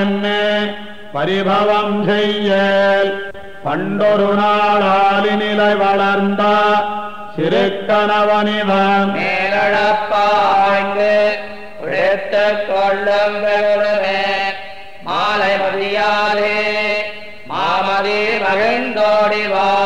என்ன? பரிபவம் செய்யல். பண்டொரு நாளாலி நிலை வளர்ந்த சிறு கணவனிவன் மேலடப்பாய்ந்து உழைத்து கொள்ளும் மாலை மதியாதே மாமதி மகிழ்ந்தோடிவார்